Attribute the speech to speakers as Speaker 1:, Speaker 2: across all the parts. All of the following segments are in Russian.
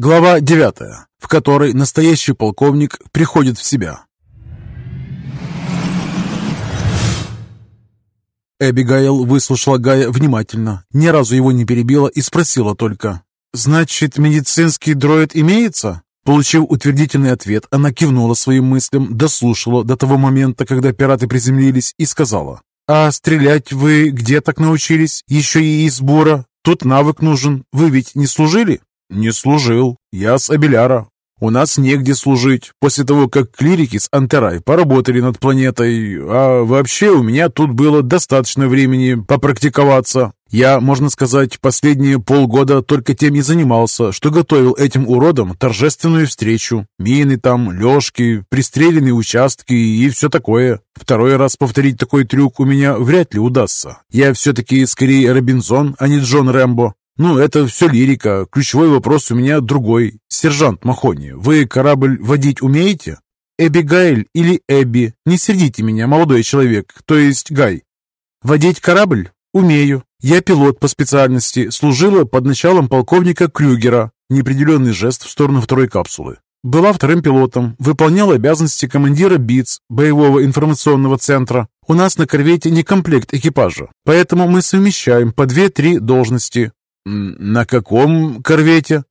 Speaker 1: Глава 9, в которой настоящий полковник приходит в себя. Эбигайл выслушала Гая внимательно, ни разу его не перебила и спросила только, «Значит, медицинский дроид имеется?» Получив утвердительный ответ, она кивнула своим мыслям, дослушала до того момента, когда пираты приземлились, и сказала, «А стрелять вы где так научились? Еще и из бура? Тут навык нужен. Вы ведь не служили?» «Не служил. Я с Абеляра. У нас негде служить, после того, как клирики с Антерай поработали над планетой, а вообще у меня тут было достаточно времени попрактиковаться. Я, можно сказать, последние полгода только тем и занимался, что готовил этим уродам торжественную встречу. Мины там, лёжки, пристреленные участки и все такое. Второй раз повторить такой трюк у меня вряд ли удастся. Я все-таки скорее Робинзон, а не Джон Рэмбо. «Ну, это все лирика. Ключевой вопрос у меня другой. Сержант Махони, вы корабль водить умеете?» «Эбигайль или Эбби, не сердите меня, молодой человек, то есть Гай». «Водить корабль? Умею. Я пилот по специальности, служила под началом полковника Крюгера». Неопределенный жест в сторону второй капсулы. Была вторым пилотом, выполнял обязанности командира БИЦ, боевого информационного центра. У нас на корвете не комплект экипажа, поэтому мы совмещаем по две-три должности. «На каком корвете?»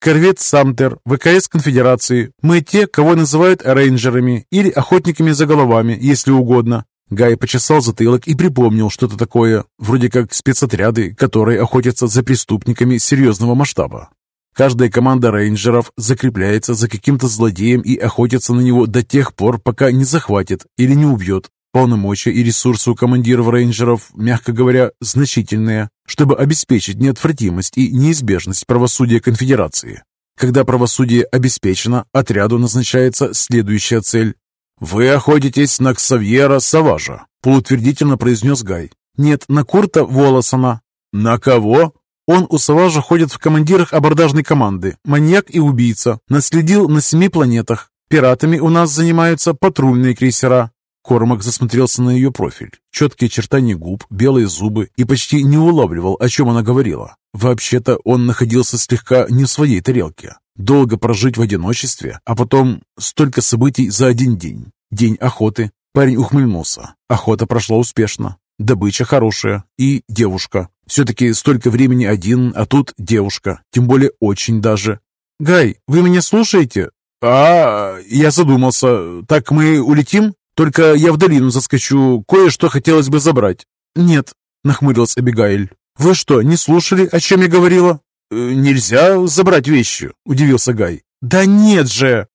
Speaker 1: «Корвет Самтер, ВКС Конфедерации. Мы те, кого называют рейнджерами или охотниками за головами, если угодно». Гай почесал затылок и припомнил что-то такое, вроде как спецотряды, которые охотятся за преступниками серьезного масштаба. Каждая команда рейнджеров закрепляется за каким-то злодеем и охотится на него до тех пор, пока не захватит или не убьет. Полномочия и ресурсы у командиров рейнджеров, мягко говоря, значительные, чтобы обеспечить неотвратимость и неизбежность правосудия конфедерации. Когда правосудие обеспечено, отряду назначается следующая цель. «Вы охотитесь на Ксавьера Саважа», — полутвердительно произнес Гай. «Нет, на Курта Волосона». «На кого?» Он у Саважа ходит в командирах абордажной команды, маньяк и убийца, наследил на семи планетах. Пиратами у нас занимаются патрульные крейсера, Кормак засмотрелся на ее профиль. Четкие очертания губ, белые зубы и почти не улавливал, о чем она говорила. Вообще-то он находился слегка не в своей тарелке. Долго прожить в одиночестве, а потом столько событий за один день. День охоты. Парень ухмыльнулся. Охота прошла успешно. Добыча хорошая. И девушка. Все-таки столько времени один, а тут девушка. Тем более очень даже. «Гай, вы меня слушаете?» «А, я задумался. Так мы улетим?» Только я в долину заскочу, кое-что хотелось бы забрать». «Нет», — нахмурилась Абигайль. «Вы что, не слушали, о чем я говорила?» «Э, «Нельзя забрать вещи», — удивился Гай. «Да нет же!»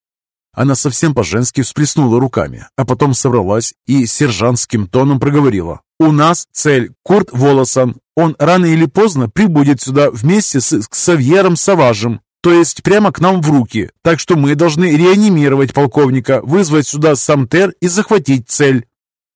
Speaker 1: Она совсем по-женски всплеснула руками, а потом собралась и сержантским тоном проговорила. «У нас цель Курт Волосан. Он рано или поздно прибудет сюда вместе с Ксавьером Саважем то есть прямо к нам в руки. Так что мы должны реанимировать полковника, вызвать сюда Самтер и захватить цель».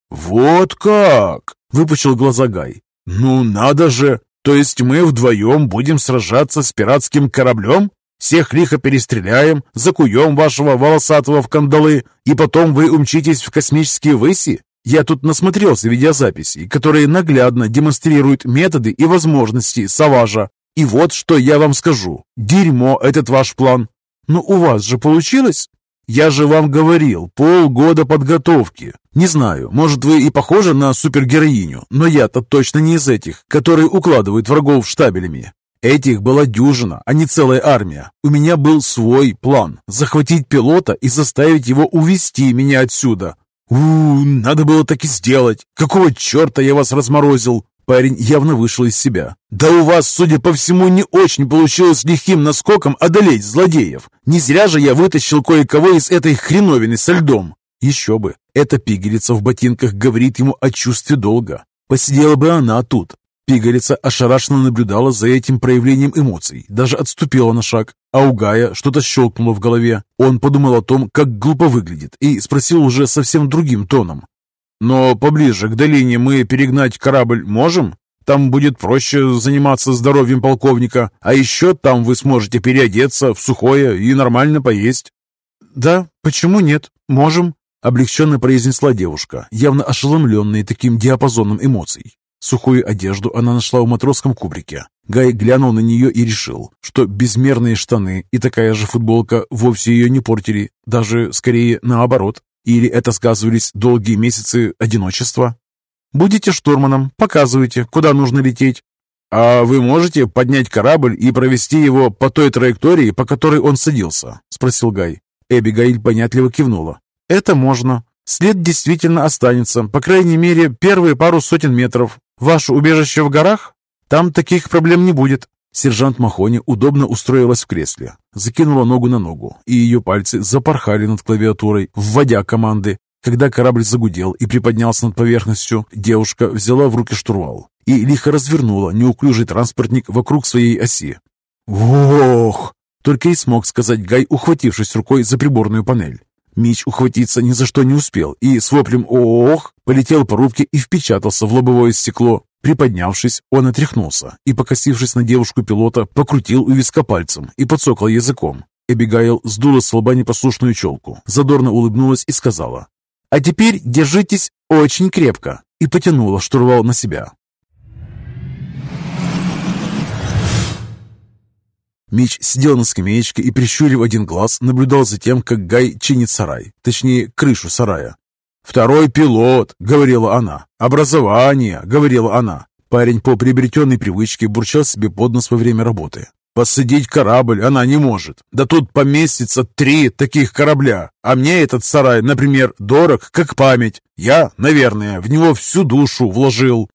Speaker 1: «Вот как!» — выпучил глаза Гай. «Ну надо же! То есть мы вдвоем будем сражаться с пиратским кораблем? Всех лихо перестреляем, закуем вашего волосатого в кандалы, и потом вы умчитесь в космические выси? Я тут насмотрелся видеозаписей, которые наглядно демонстрируют методы и возможности Саважа, и вот что я вам скажу. Дерьмо этот ваш план. Но у вас же получилось? Я же вам говорил, полгода подготовки. Не знаю, может вы и похожи на супергероиню, но я-то точно не из этих, которые укладывают врагов штабелями. Этих была дюжина, а не целая армия. У меня был свой план – захватить пилота и заставить его увести меня отсюда. У, -у надо было так и сделать. Какого черта я вас разморозил? Парень явно вышел из себя. «Да у вас, судя по всему, не очень получилось лихим наскоком одолеть злодеев. Не зря же я вытащил кое-кого из этой хреновины со льдом». Еще бы, эта пигалица в ботинках говорит ему о чувстве долга. Посидела бы она тут. Пигалица ошарашенно наблюдала за этим проявлением эмоций, даже отступила на шаг. А у Гая что-то щелкнуло в голове. Он подумал о том, как глупо выглядит, и спросил уже совсем другим тоном. Но поближе к долине мы перегнать корабль можем? Там будет проще заниматься здоровьем полковника, а еще там вы сможете переодеться в сухое и нормально поесть». «Да, почему нет? Можем», — облегченно произнесла девушка, явно ошеломленная таким диапазоном эмоций. Сухую одежду она нашла в матросском кубрике. Гай глянул на нее и решил, что безмерные штаны и такая же футболка вовсе ее не портили, даже скорее наоборот. Или это сказывались долгие месяцы одиночества? «Будете штурманом, показывайте, куда нужно лететь». «А вы можете поднять корабль и провести его по той траектории, по которой он садился?» – спросил Гай. Эбигейль понятливо кивнула. «Это можно. След действительно останется, по крайней мере, первые пару сотен метров. Ваше убежище в горах? Там таких проблем не будет». Сержант Махони удобно устроилась в кресле, закинула ногу на ногу, и ее пальцы запорхали над клавиатурой, вводя команды. Когда корабль загудел и приподнялся над поверхностью, девушка взяла в руки штурвал и лихо развернула неуклюжий транспортник вокруг своей оси. «Ох!» — только и смог сказать Гай, ухватившись рукой за приборную панель. Мич ухватиться ни за что не успел и с воплем «Ох!» полетел по рубке и впечатался в лобовое стекло. Приподнявшись, он отряхнулся и, покосившись на девушку-пилота, покрутил у виска пальцем и подсокал языком. Эбигайл сдула с лба непослушную челку, задорно улыбнулась и сказала «А теперь держитесь очень крепко» и потянула штурвал на себя. Мич сидел на скамеечке и, прищурив один глаз, наблюдал за тем, как Гай чинит сарай, точнее, крышу сарая. «Второй пилот», — говорила она. «Образование», — говорила она. Парень по приобретенной привычке бурчал себе под нос во время работы. «Посадить корабль она не может. Да тут поместится три таких корабля. А мне этот сарай, например, дорог, как память. Я, наверное, в него всю душу вложил».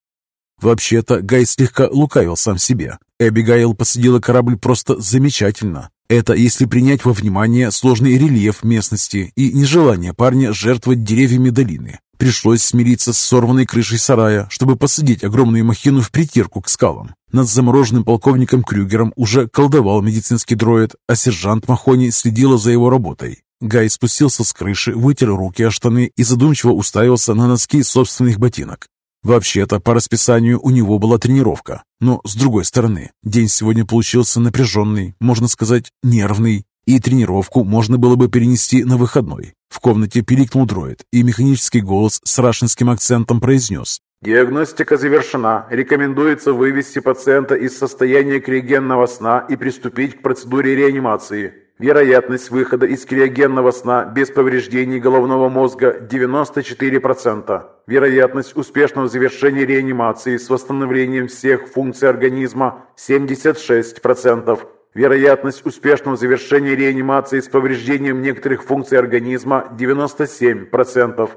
Speaker 1: Вообще-то Гай слегка лукавил сам себе. Эбигайл посадила корабль просто замечательно. Это если принять во внимание сложный рельеф местности и нежелание парня жертвовать деревьями долины. Пришлось смириться с сорванной крышей сарая, чтобы посадить огромную махину в притирку к скалам. Над замороженным полковником Крюгером уже колдовал медицинский дроид, а сержант Махони следила за его работой. Гай спустился с крыши, вытер руки о штаны и задумчиво уставился на носки собственных ботинок. Вообще-то, по расписанию у него была тренировка. Но, с другой стороны, день сегодня получился напряженный, можно сказать, нервный, и тренировку можно было бы перенести на выходной. В комнате пиликнул дроид, и механический голос с рашинским акцентом произнес.
Speaker 2: «Диагностика завершена. Рекомендуется вывести пациента из состояния криогенного сна и приступить к процедуре реанимации. Вероятность выхода из криогенного сна без повреждений головного мозга 94%. Вероятность успешного завершения реанимации с восстановлением всех функций организма 76%. Вероятность успешного завершения реанимации с повреждением некоторых функций организма 97%.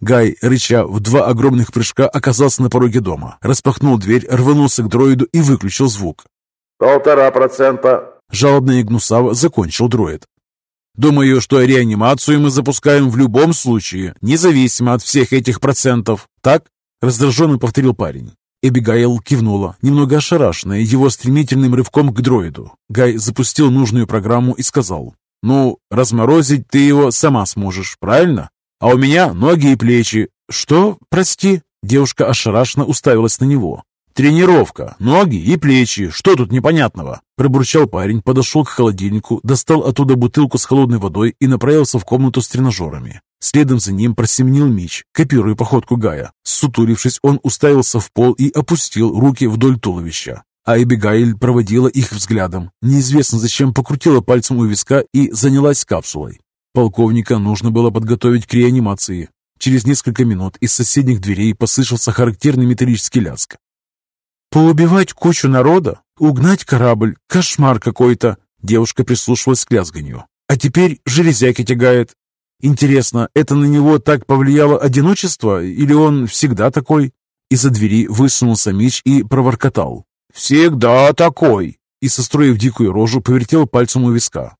Speaker 1: Гай, рыча в два огромных прыжка, оказался на пороге дома, распахнул дверь, рванулся к дроиду и выключил звук.
Speaker 2: «Полтора процента»,
Speaker 1: Жалобно и гнусаво закончил дроид. Думаю, что реанимацию мы запускаем в любом случае, независимо от всех этих процентов. Так? Раздраженно повторил парень. Эбигайл кивнула, немного ошарашенная его стремительным рывком к дроиду. Гай запустил нужную программу и сказал, «Ну, разморозить ты его сама сможешь, правильно? А у меня ноги и плечи». «Что? Прости?» Девушка ошарашенно уставилась на него. «Тренировка, ноги и плечи, что тут непонятного?» Пробурчал парень, подошел к холодильнику, достал оттуда бутылку с холодной водой и направился в комнату с тренажерами. Следом за ним просеменил Мич, копируя походку Гая. Сутулившись, он уставился в пол и опустил руки вдоль туловища. А Эбигайль проводила их взглядом. Неизвестно зачем покрутила пальцем у виска и занялась капсулой. Полковника нужно было подготовить к реанимации. Через несколько минут из соседних дверей послышался характерный металлический ляск. «Поубивать кучу народа? Угнать корабль? Кошмар какой-то!» Девушка прислушивалась к лязганью. «А теперь железяки тягает. Интересно, это на него так повлияло одиночество, или он всегда такой?» Из-за двери высунулся меч и проворкотал. «Всегда такой!» И, состроив дикую рожу, повертел пальцем у виска.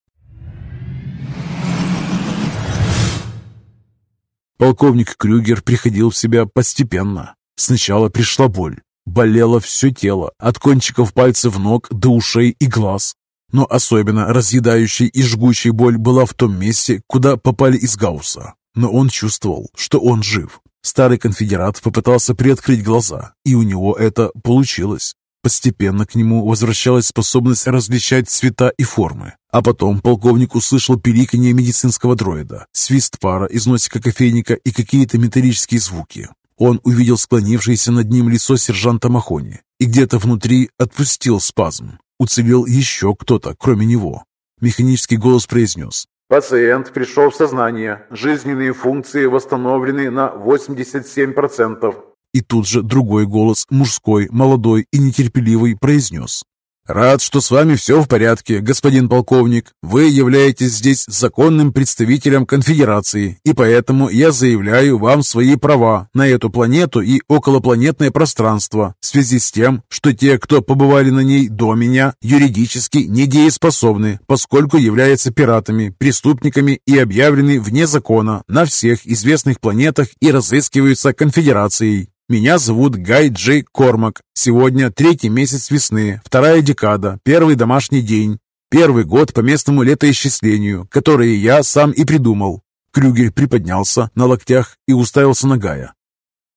Speaker 1: Полковник Крюгер приходил в себя постепенно. Сначала пришла боль, Болело все тело, от кончиков пальцев ног до ушей и глаз. Но особенно разъедающей и жгучей боль была в том месте, куда попали из Гаусса. Но он чувствовал, что он жив. Старый конфедерат попытался приоткрыть глаза, и у него это получилось. Постепенно к нему возвращалась способность различать цвета и формы. А потом полковник услышал пиликанье медицинского дроида, свист пара из носика кофейника и какие-то металлические звуки. Он увидел склонившееся над ним лицо сержанта Махони и где-то внутри отпустил спазм. Уцелел еще кто-то, кроме него. Механический голос произнес.
Speaker 2: Пациент пришел в сознание. Жизненные функции восстановлены на 87%.
Speaker 1: И тут же другой голос, мужской, молодой и нетерпеливый, произнес. «Рад, что с вами все в порядке, господин полковник. Вы являетесь здесь законным представителем конфедерации, и поэтому я заявляю вам свои права на эту планету и околопланетное пространство в связи с тем, что те, кто побывали на ней до меня, юридически недееспособны, поскольку являются пиратами, преступниками и объявлены вне закона на всех известных планетах и разыскиваются конфедерацией. Меня зовут Гай Джей Кормак. Сегодня третий месяц весны, вторая декада, первый домашний день. Первый год по местному летоисчислению, которое я сам и придумал. Крюгер приподнялся на локтях и уставился на Гая.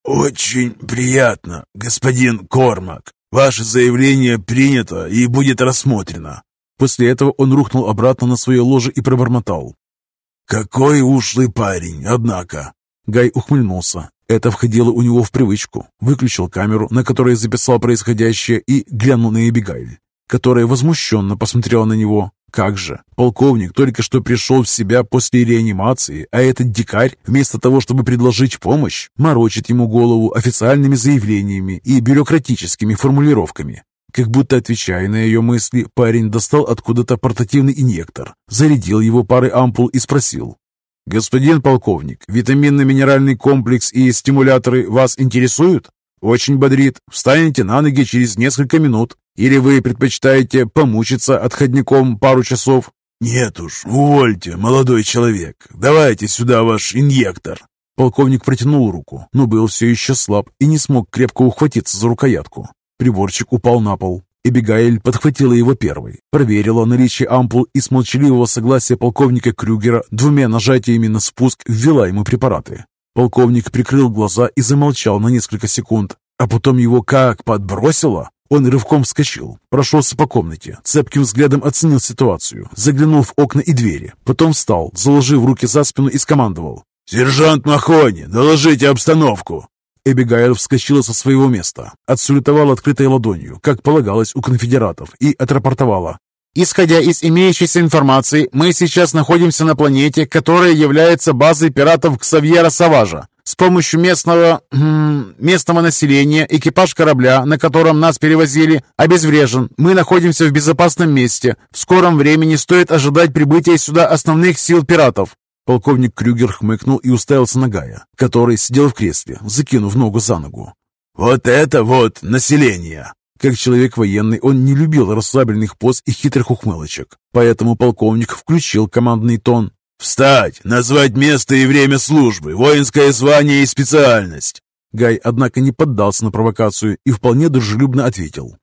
Speaker 3: «Очень приятно, господин Кормак. Ваше заявление принято и будет рассмотрено».
Speaker 1: После этого он рухнул обратно на свое ложе и пробормотал.
Speaker 3: «Какой ушлый парень, однако!»
Speaker 1: Гай ухмыльнулся. Это входило у него в привычку. Выключил камеру, на которой записал происходящее, и глянул на Эбигайль, которая возмущенно посмотрела на него. Как же, полковник только что пришел в себя после реанимации, а этот дикарь, вместо того, чтобы предложить помощь, морочит ему голову официальными заявлениями и бюрократическими формулировками. Как будто отвечая на ее мысли, парень достал откуда-то портативный инъектор, зарядил его парой ампул и спросил, «Господин полковник, витаминно-минеральный комплекс и стимуляторы вас интересуют? Очень бодрит. Встанете на ноги через несколько минут. Или вы предпочитаете помучиться отходником пару часов?»
Speaker 3: «Нет уж, увольте, молодой человек. Давайте сюда ваш инъектор».
Speaker 1: Полковник протянул руку, но был все еще слаб и не смог крепко ухватиться за рукоятку. Приборчик упал на пол. Эбигайль подхватила его первой, проверила наличие ампул и с молчаливого согласия полковника Крюгера двумя нажатиями на спуск ввела ему препараты. Полковник прикрыл глаза и замолчал на несколько секунд, а потом его как подбросило. Он рывком вскочил, прошелся по комнате, цепким взглядом оценил ситуацию, заглянул в окна и двери, потом встал, заложив руки за спину и скомандовал.
Speaker 3: «Сержант Махони, доложите обстановку!»
Speaker 1: Эбигейл вскочила со своего места, отсулетовала открытой ладонью, как полагалось у конфедератов, и отрапортовала. Исходя из имеющейся информации, мы сейчас находимся на планете, которая является базой пиратов Ксавьера Саважа. С помощью местного... местного населения экипаж корабля, на котором нас перевозили, обезврежен. Мы находимся в безопасном месте. В скором времени стоит ожидать прибытия сюда основных сил пиратов. Полковник Крюгер хмыкнул и уставился на Гая, который сидел в кресле, закинув ногу за ногу.
Speaker 3: «Вот это вот население!»
Speaker 1: Как человек военный, он не любил расслабленных поз и хитрых ухмылочек, поэтому полковник включил командный тон.
Speaker 3: «Встать! Назвать место и время службы, воинское звание и специальность!»
Speaker 1: Гай, однако, не поддался на провокацию и вполне дружелюбно ответил.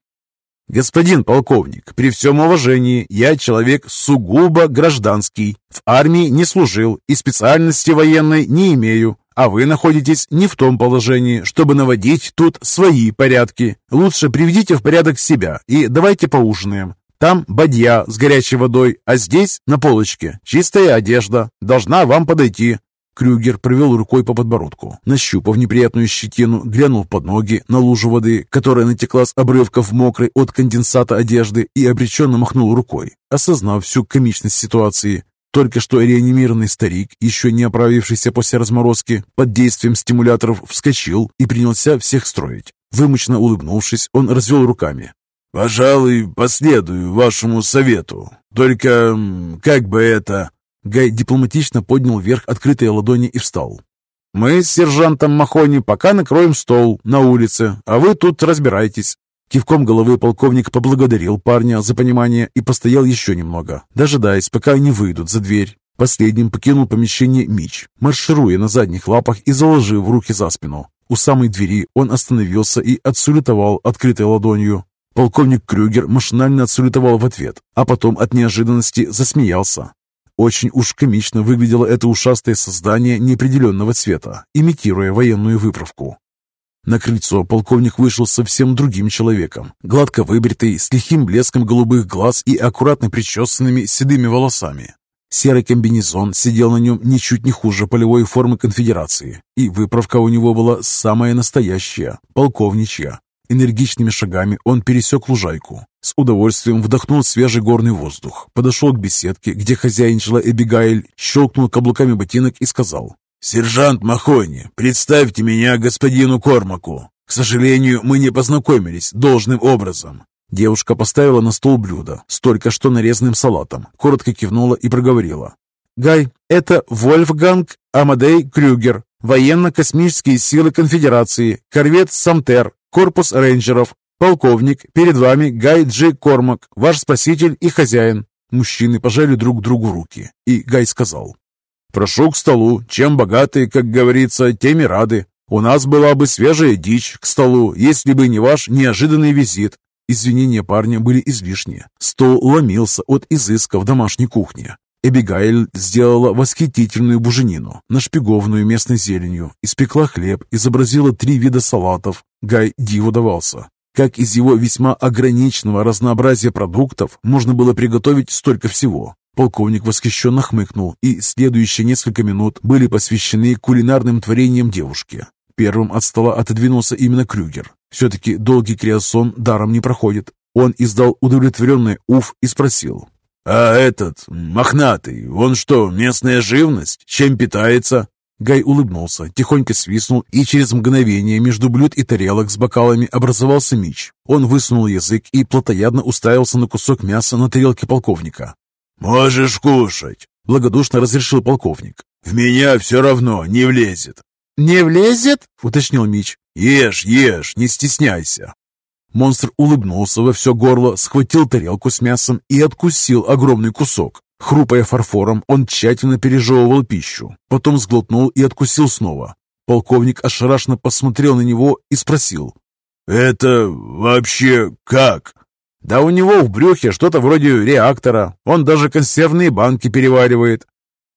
Speaker 1: «Господин полковник, при всем уважении, я человек сугубо гражданский. В армии не служил и специальности военной не имею. А вы находитесь не в том положении, чтобы наводить тут свои порядки. Лучше приведите в порядок себя и давайте поужинаем. Там бадья с горячей водой, а здесь, на полочке, чистая одежда. Должна вам подойти. Крюгер провел рукой по подбородку, нащупав неприятную щетину, глянул под ноги на лужу воды, которая натекла с обрывков мокрой от конденсата одежды и обреченно махнул рукой, осознав всю комичность ситуации. Только что реанимированный старик, еще не оправившийся после разморозки, под действием стимуляторов вскочил и принялся всех строить. Вымученно улыбнувшись, он развел руками.
Speaker 3: «Пожалуй, последую вашему совету. Только, как бы это...»
Speaker 1: Гай дипломатично поднял вверх открытые ладони и встал. «Мы с сержантом Махони пока накроем стол на улице, а вы тут разбирайтесь». Кивком головы полковник поблагодарил парня за понимание и постоял еще немного, дожидаясь, пока они выйдут за дверь. Последним покинул помещение Мич, маршируя на задних лапах и заложив руки за спину. У самой двери он остановился и отсулетовал открытой ладонью. Полковник Крюгер машинально отсулетовал в ответ, а потом от неожиданности засмеялся. Очень уж комично выглядело это ушастое создание неопределенного цвета, имитируя военную выправку. На крыльцо полковник вышел совсем другим человеком, гладко выбритый, с лихим блеском голубых глаз и аккуратно причесанными седыми волосами. Серый комбинезон сидел на нем ничуть не хуже полевой формы конфедерации, и выправка у него была самая настоящая, полковничья. Энергичными шагами он пересек лужайку. С удовольствием вдохнул свежий горный воздух. Подошел к беседке, где хозяйничала Эбигайль, щелкнул каблуками ботинок и сказал.
Speaker 3: «Сержант Махони, представьте меня господину Кормаку. К сожалению, мы не познакомились должным образом».
Speaker 1: Девушка поставила на стол блюдо с только что нарезанным салатом, коротко кивнула и проговорила. «Гай, это Вольфганг Амадей Крюгер, военно-космические силы Конфедерации, корвет «Самтер», корпус рейнджеров, полковник, перед вами Гай Джи Кормак, ваш спаситель и хозяин». Мужчины пожали друг другу руки, и Гай сказал. Прошу к столу. Чем богаты, как говорится, теми рады. У нас была бы свежая дичь к столу, если бы не ваш неожиданный визит. Извинения парня были излишни. Стол ломился от изысков домашней кухни. Эбигайль сделала восхитительную буженину, нашпигованную местной зеленью, испекла хлеб, изобразила три вида салатов. Гай диву давался. Как из его весьма ограниченного разнообразия продуктов можно было приготовить столько всего? Полковник восхищенно хмыкнул, и следующие несколько минут были посвящены кулинарным творениям девушки. Первым от стола отодвинулся именно Крюгер. Все-таки долгий криосон даром не проходит. Он издал удовлетворенный уф и спросил.
Speaker 3: «А этот, мохнатый, он что, местная живность? Чем питается?»
Speaker 1: Гай улыбнулся, тихонько свистнул, и через мгновение между блюд и тарелок с бокалами образовался меч. Он высунул язык и плотоядно уставился на кусок мяса на тарелке полковника.
Speaker 3: «Можешь кушать», — благодушно разрешил полковник. «В меня все равно не влезет».
Speaker 1: «Не влезет?» — уточнил Мич.
Speaker 3: «Ешь, ешь, не стесняйся».
Speaker 1: Монстр улыбнулся во все горло, схватил тарелку с мясом и откусил огромный кусок. Хрупая фарфором, он тщательно пережевывал пищу, потом сглотнул и откусил снова. Полковник ошарашенно посмотрел на него и спросил.
Speaker 3: «Это вообще как?»
Speaker 1: Да у него в брюхе что-то вроде реактора. Он даже консервные банки переваривает.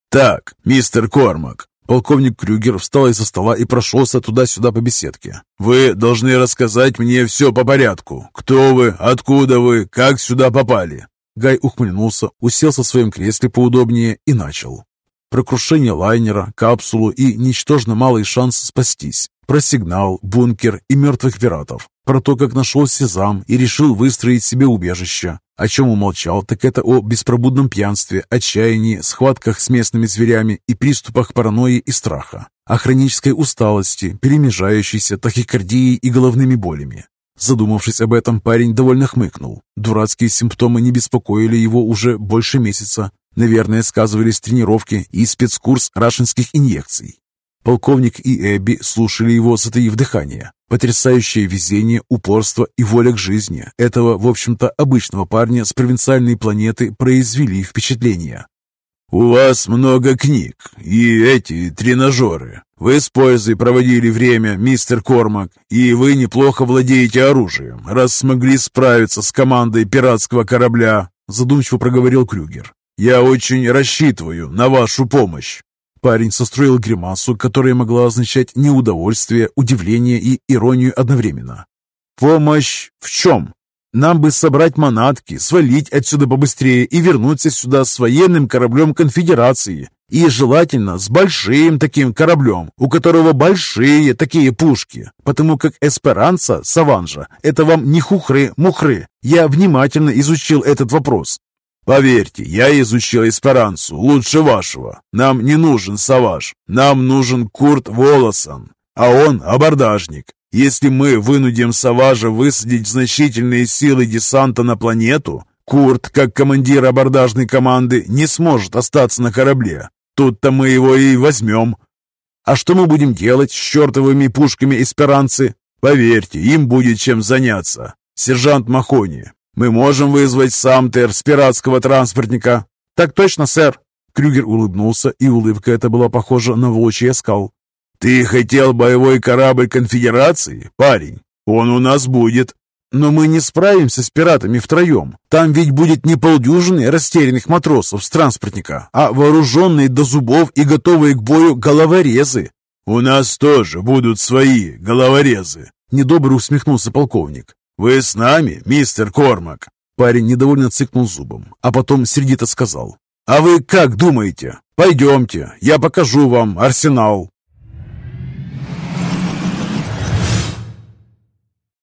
Speaker 3: Так, мистер Кормак.
Speaker 1: Полковник Крюгер встал из-за стола и прошелся туда-сюда по беседке.
Speaker 3: «Вы должны рассказать мне все по порядку. Кто вы, откуда вы, как сюда попали?»
Speaker 1: Гай ухмыльнулся, уселся в своем кресле поудобнее и начал. Про крушение лайнера, капсулу и ничтожно малый шанс спастись. Про сигнал, бункер и мертвых пиратов. Про то, как нашел Сезам и решил выстроить себе убежище. О чем умолчал, так это о беспробудном пьянстве, отчаянии, схватках с местными зверями и приступах паранойи и страха. О хронической усталости, перемежающейся тахикардией и головными болями. Задумавшись об этом, парень довольно хмыкнул. Дурацкие симптомы не беспокоили его уже больше месяца. Наверное, сказывались тренировки и спецкурс рашинских инъекций. Полковник и Эбби слушали его, затаив дыхание. Потрясающее везение, упорство и воля к жизни этого, в общем-то, обычного парня с провинциальной планеты произвели впечатление.
Speaker 3: «У вас много книг и эти тренажеры. Вы с пользой проводили время, мистер Кормак, и вы неплохо владеете оружием, раз смогли справиться с командой пиратского корабля», задумчиво проговорил Крюгер. «Я очень рассчитываю на вашу помощь».
Speaker 1: Парень состроил гримасу, которая могла означать неудовольствие, удивление и иронию одновременно. «Помощь в чем? Нам бы собрать манатки, свалить отсюда побыстрее и вернуться сюда с военным кораблем конфедерации. И желательно с большим таким кораблем, у которого большие такие пушки. Потому как Эсперанца, Саванжа, это вам не хухры-мухры. Я внимательно изучил этот вопрос.
Speaker 3: Поверьте, я изучил эсперансу лучше вашего. Нам не нужен Саваж, нам нужен Курт Волосон, а он абордажник. Если мы вынудим Саважа высадить значительные силы десанта на планету, Курт, как командир абордажной команды, не сможет остаться на корабле. Тут-то мы его и возьмем.
Speaker 1: А что мы будем делать с чертовыми пушками эсперанцы?
Speaker 3: Поверьте, им будет чем заняться. Сержант Махони, мы можем вызвать Самтер с пиратского транспортника?»
Speaker 1: «Так точно, сэр!» Крюгер улыбнулся, и улыбка эта была похожа на волчий оскал.
Speaker 3: «Ты хотел боевой корабль конфедерации, парень? Он у нас будет!»
Speaker 1: «Но мы не справимся с пиратами втроем. Там ведь будет не полдюжины растерянных матросов с транспортника, а вооруженные до зубов и готовые к бою головорезы».
Speaker 3: «У нас тоже будут свои головорезы», —
Speaker 1: недобро усмехнулся полковник.
Speaker 3: «Вы с нами, мистер Кормак?»
Speaker 1: Парень недовольно цыкнул зубом, а потом сердито сказал. «А вы как думаете? Пойдемте, я покажу вам арсенал».